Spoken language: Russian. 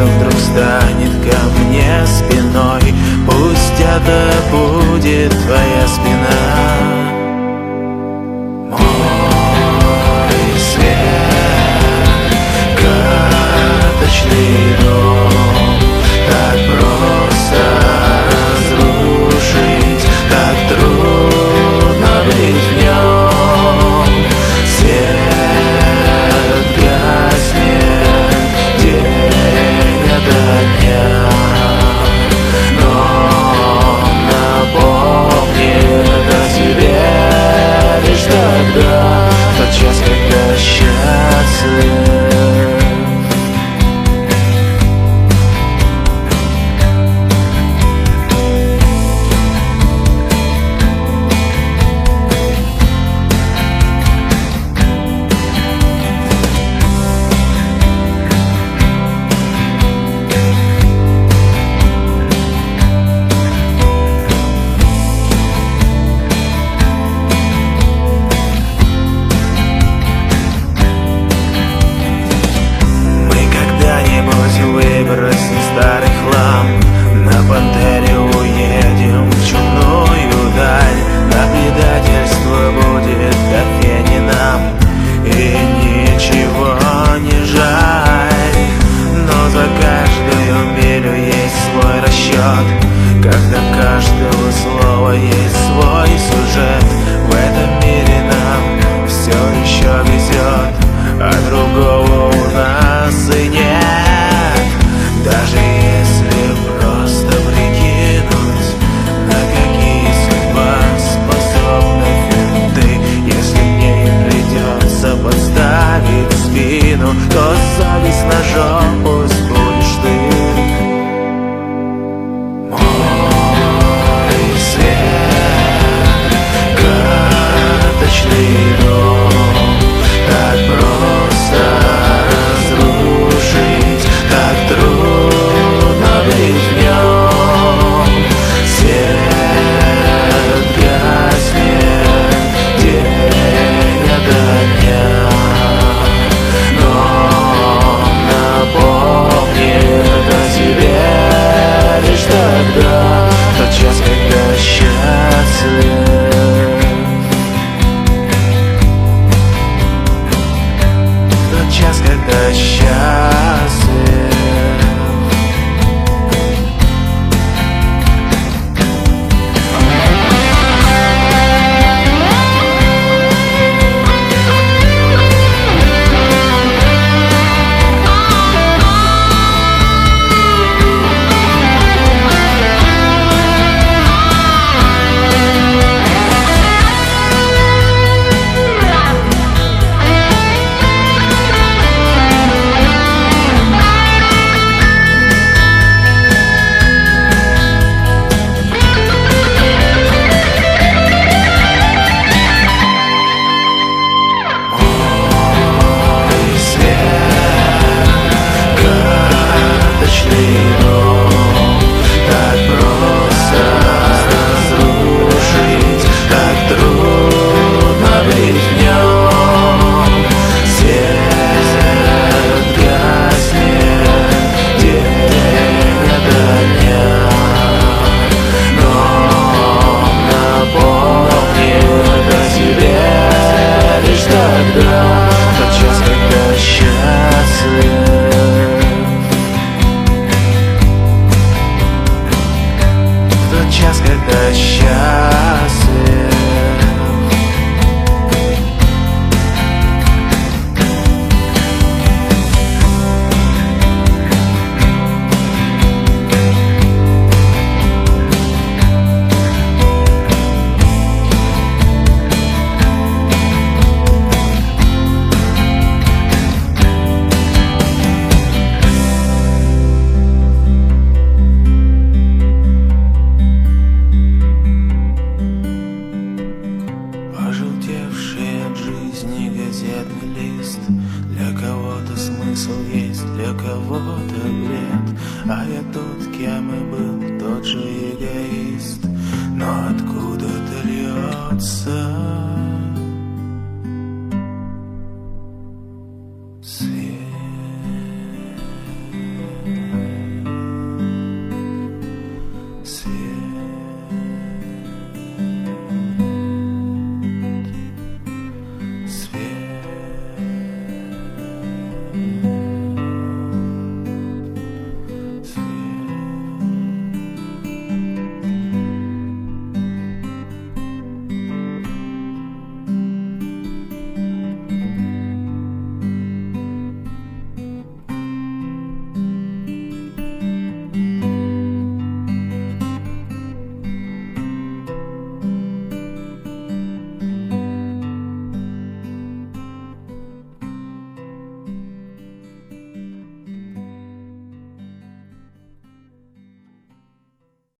Кто-то вдруг станет ко мне спиной. Пусть это будет твоя спина 下次。flesh. несколько счастья кого-то бред А я тот, кем и был, тот же эгоист. Но льется